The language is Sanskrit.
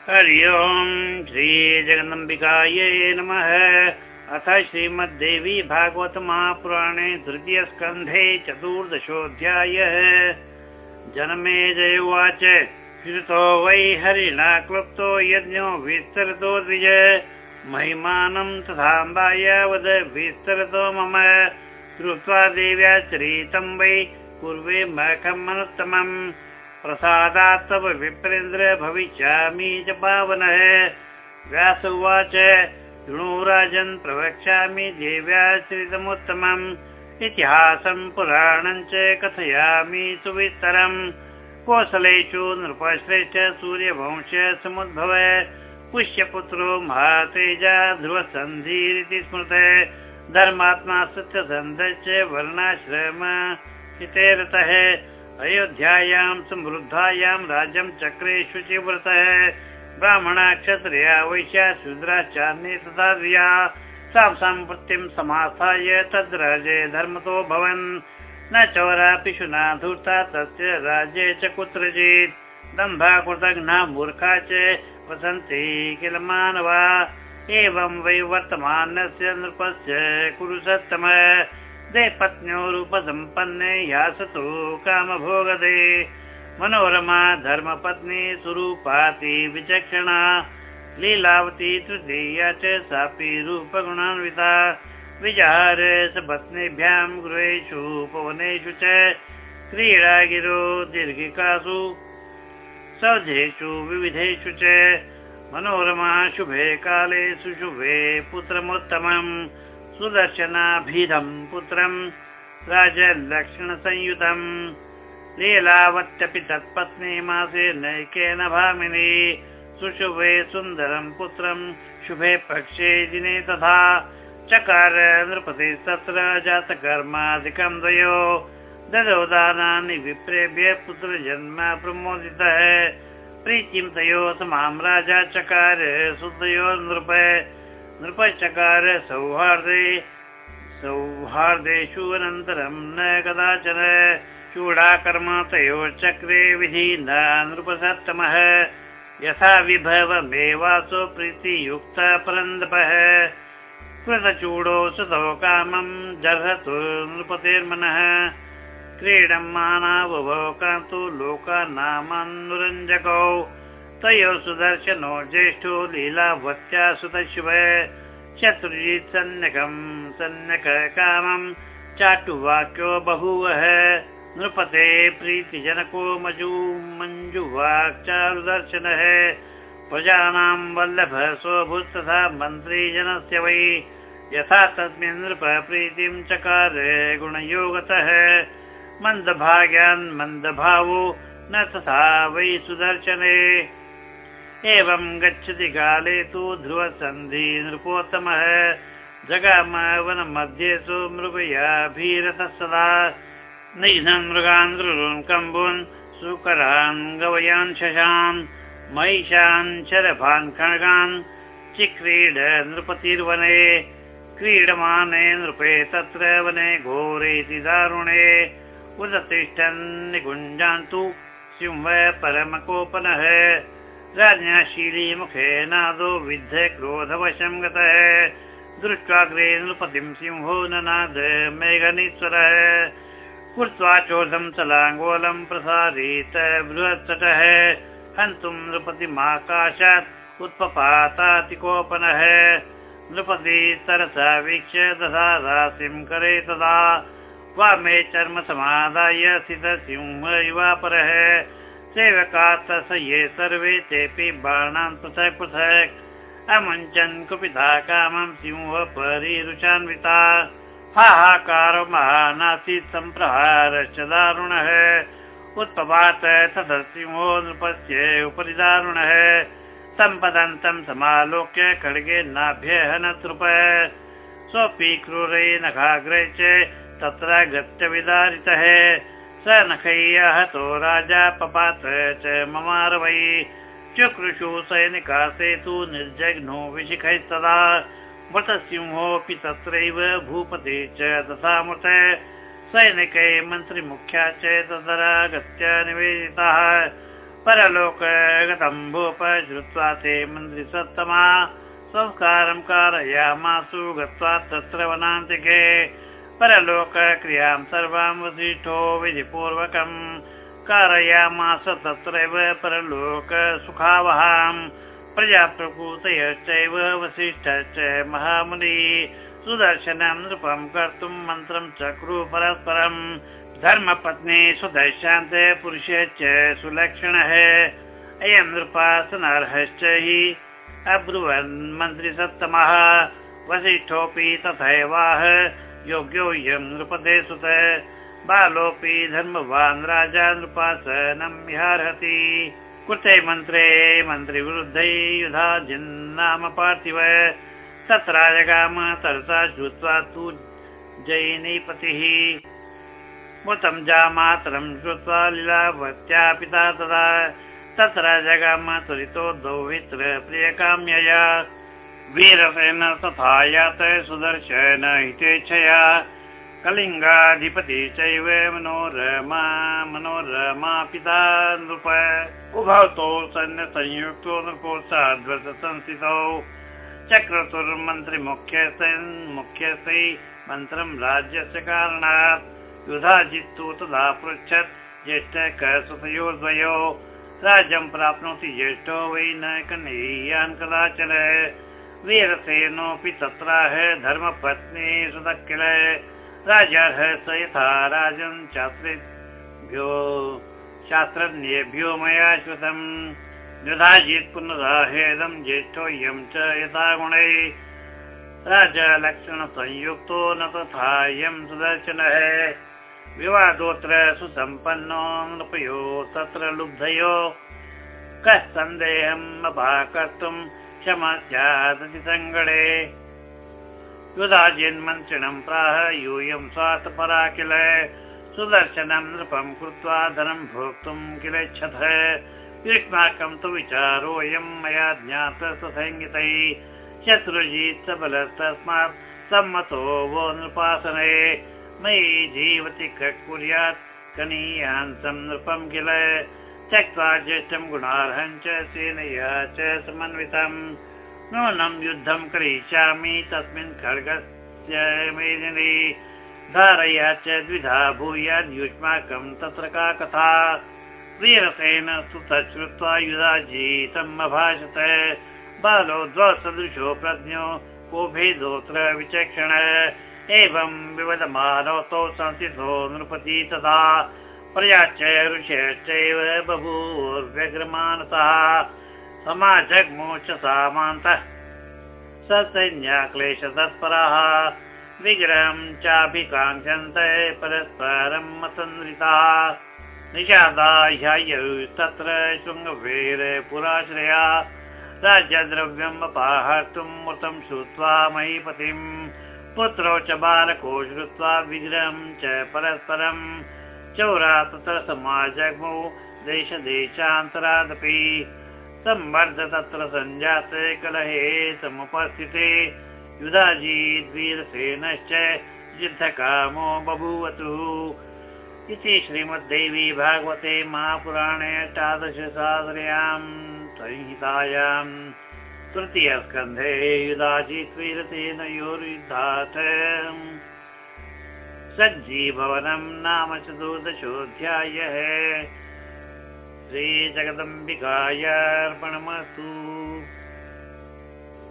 हरि ओम् श्रीजगदम्बिकायै नमः। अथ श्रीमद्देवी भागवत महापुराणे तृतीयस्कन्धे चतुर्दशोऽध्यायः। जनमे जय उवाच। श्रुतो वै हरिणा क्लुप्तो यज्ञो विस्तरतो द्विज। महिमानं तथाम्बाय वद विस्तरतो मम। श्रुत्वा देव्या चरितं वै पूर्वे मखम् अनुत्तमम् प्रसादात् तव विप्रेन्द्र भविष्यामि च पावनः। व्यास उवाच राजन् प्रवक्ष्यामि देव्याश्रितमुत्तमम्। इतिहासं पुराणं च कथयामि सुविस्तरम्। कोसलेषु नृपश्रेष्ठ सूर्यवंश समुद्भव। पुष्यपुत्रो महातेजा ध्रुवसन्धिरिति स्मृत। धर्मात्मा सत्यसन्धश्च वर्णाश्रम हितेरतः अयोध्यायां समृद्धायां राज्यं चक्रे शुचिव्रतः ब्राह्मणा क्षत्रिया वैश्या शूद्राश्चान्ये तथा द्विया सां सम्पत्तिं समास्थाय तद्राजे धर्मतो भवन्। न चोरा पिशुना धूर्ता तस्य राज्ये च कुत्रचित्। दम्भा कृतघ्ना मूर्खा च वसन्ति किल मानवा। एवं वै वर्तमानस्य नृपस्य कुरु सत्तमः दे पत्न्योरुपसम्पन्ने यासतु कामभोगदे। मनोरमा धर्मपत्नी सुरूपाति विचक्षणा। लीलावती तृतीया च सापि रूपगुणान्विता। विजहार पत्नीभ्यां गृहेषु पवनेषु च क्रीडा गिरो दीर्घिकासु। सौधेषु विविधेषु च। मनोरमा शुभे काले सुशुभे पुत्रमुत्तमम् सुदर्शनाभिधम् पुत्रम् राजलक्षणसंयुतम् लीलावत्यपि तत्पत्नी मासे नैकेन भामिनी सुशुभे सुन्दरम् पुत्रम् शुभे पक्षे दिने तथा चकार नृपति तत्र जातकर्माधिकम् द्वयो ददौ दानानि विप्रेभ्य पुत्रजन्म प्रमोदितः प्रीतिं तयो समां राजा चकार सुदयो नृप नृपश्चकार सौहार्दे सौहार्देषु अनन्तरं न कदाचन चूडाकर्म तयोश्चक्रे विधि न नृपसत्तमः यथा विभवमेवासो प्रीतियुक्त परन्दपः। कृतचूडो सुतौ कामं जर्हतु नृपतेर्मनः क्रीडमानावभौ कान्तु लोकानामनुरञ्जकौ तयोः सुदर्शनो ज्येष्ठो लीलावत्या सुतशिव शत्रुजित् सन्नकम् सन्नक कामम् चाटुवाक्यो बभूवः। नृपते प्रीतिजनको मजू मञ्जुवाक्चारुदर्शनः प्रजानां वल्लभ स्वभूत् तथा मन्त्री जनस्य वै। यथा तस्मिन् नृप प्रीतिं चकार गुणयोगतः। मन्दभाग्यान् मन्दभावो न तथा वै सुदर्शने एवं गच्छति काले तु ध्रुवसन्धि नृपोत्तमः। जगाम वनमध्ये सु मृगयाभीरतः सदा। निघ्नन् मृगान् कम्बुन् सुकरान् गवयान् शशान् महिषान् शरभान् खड्गान् चिक्रीड नृपतिर्वने। क्रीडमाने नृपे तत्र वने घोरेति दारुणे। उदतिष्ठन् निकुञ्जान्तु सिंह परमकोपनः राज्ञाशीली मुखेनादो विद्ध क्रोधवशं गतः। दृष्ट्वाग्रे नृपतिं सिंहो ननाद मेघनीश्वरः। कृत्वा चोधं चलाङ्गोलं प्रसारीत बृहत्तटः। हन्तुं नृपतिमाकाशात् उत्पपातातिकोपनः। नृपति तरसा वीक्ष्य दधा दासिं करे तदा। वामे चर्म समादाय सिंह इवापरः सेवकात् ये सर्वे तेऽपि बाणान् पृथक् पृथक्। अमुञ्चन् कुपिता कामं सिंह परिरुचान्विता। हाहाकार महानासीत् सम्प्रहारश्च दारुणः उत्पपात तथ सिंहो नृपस्य उपरि दारुणः सम्पदन्तं समालोक्य खड्गे नाभ्य नृप सोऽपि क्रूरे नखाग्रे च तत्र गत्य विदारितः स नखैहतो राजा पपात च ममार वै चक्रुषु सैनिका सेतु निर्जघ्नो विशिखैस्तदा वृतसिंहोऽपि तत्रैव भूपते च तथा मृत सैनिकै मन्त्रिमुख्या च तदरागत्य निवेदिताः। परलोकगतं भूप श्रुत्वा ते मन्त्रि सत्तमा संस्कारं कारयामासु गत्वा तत्र वनान्तिके परलोकक्रियां सर्वां वसिष्ठो विधिपूर्वकम् कारयामास तत्रैव परलोक सुखावहाम् प्रजाप्रकृतयश्चैव वसिष्ठश्च महामुनि सुदर्शनं नृपं कर्तुं मन्त्रं चक्रु परस्परम् धर्मपत्नी सुदर्शान्त पुरुषश्च सुलक्षणः अयं नृपासनार्हश्च हि अब्रुवन् मन्त्रिसत्तमः वसिष्ठोऽपि तथैवाह योग्योऽयं नृपदे सुत, बालोऽपि धर्मवान् राजा नृपासनं विहारति कृते मन्त्रे मन्त्रिवृद्धै युधा जिन्नाम पार्थिव। तत्र जगाम तरसा श्रुत्वा तु जैनीपतिः। मृतं जामातरं श्रुत्वा लीलावत्या पिता तदा। तत्र जगाम त्वरितो द्वौ प्रियकाम्यया। वीरसेन तथा यात सुदर्शन हितेच्छया। कलिङ्गाधिपति चैव मनोरमा मनोरमा पिता नृप। उभौ तौ सैन्य संयुक्तो नृपोत्साद्वत संस्थितौ चक्रतुर्मन्त्रिमुख्यस्तैन् मुख्यस्थै मन्त्रं राज्यस्य कारणात्। युधाजित्तु तदा पृच्छत् ज्येष्ठ कसुतयोर्द्वयो राज्यं प्राप्नोति ज्येष्ठो वै न कनीयान् कदाचन वीरसेनोऽपि तत्राह धर्मपत्नी सुतः किल राजः स यथा राजन् शास्त्रेभ्यो शास्त्रज्ञेभ्यो मया श्रुतम्। युधाजित् पुनराहेदं ज्येष्ठोऽयं च यथा गुणै। राजलक्षणसंयुक्तो न तथायं सुदर्शनः विवादोऽत्र सुसम्पन्नो नृपयो तत्र लुब्धयो। कः सन्देहम् अपाकर्तुम् क्षमा स्यादति सङ्गणे युधाजिन्मन्त्रिणं प्राह यूयं स्वार्थपरा किल सुदर्शनं नृपं कृत्वा धनं भोक्तुं किलेच्छथ। युष्माकं तु विचारोऽयं मया ज्ञात ससंहितै। शत्रुजित् सबलस्तस्मात् सम्मतो वो नृपासने। मयि जीवति कुर्यात् कनीयान्तं नृपं किल त्यक्त्वा ज्येष्ठं गुणार्हं च सेनया च समन्वितम्। नूनं युद्धं करिष्यामि तस्मिन् खड्गस्य मेदिनी। धारया च द्विधा भूयाद् युष्माकं तत्र का कथा। वीरसेन सुतः श्रुत्वा युधाजीतम् अभाषत। बालो द्वसदृशो प्रज्ञो को भेदोऽत्र विचक्षण। एवं विवदमानोऽसौ संस्थितो नृपति तथा प्रयाश्च ऋषयश्चैव बभूर्व्यग्रमानसः समाजग्मोच सामान्तः ससैन्याक्लेश तत्पराः विग्रहं चाभिकाङ्क्षन्त परस्परं मतन्द्रिताः। निषादा ह्यायस्तत्र शृङ्गवेर पुराश्रया। राज्यद्रव्यम् अपाहर्तुम् मृतं श्रुत्वा महीपतिम् पुत्रौ च बालको श्रुत्वा विग्रहं च परस्परं चौरा तत्र समाजग्मौ देशदेशान्तरादपि संवर्ध तत्र सञ्जाते कलहे समुपस्थिते युधाजीद्वीरसेनश्च युद्धकामो बभूवतु। इति श्रीमद्देवी भागवते महापुराणे अष्टादशसादर्यां संहितायां। तृतीयस्कन्धे युधाजीद्वीरसेन योर्युद्धात् सज्जीभवनं नाम चतुर्दशोऽध्यायः। श्रीजगदम्बिकाय अर्पणमस्तु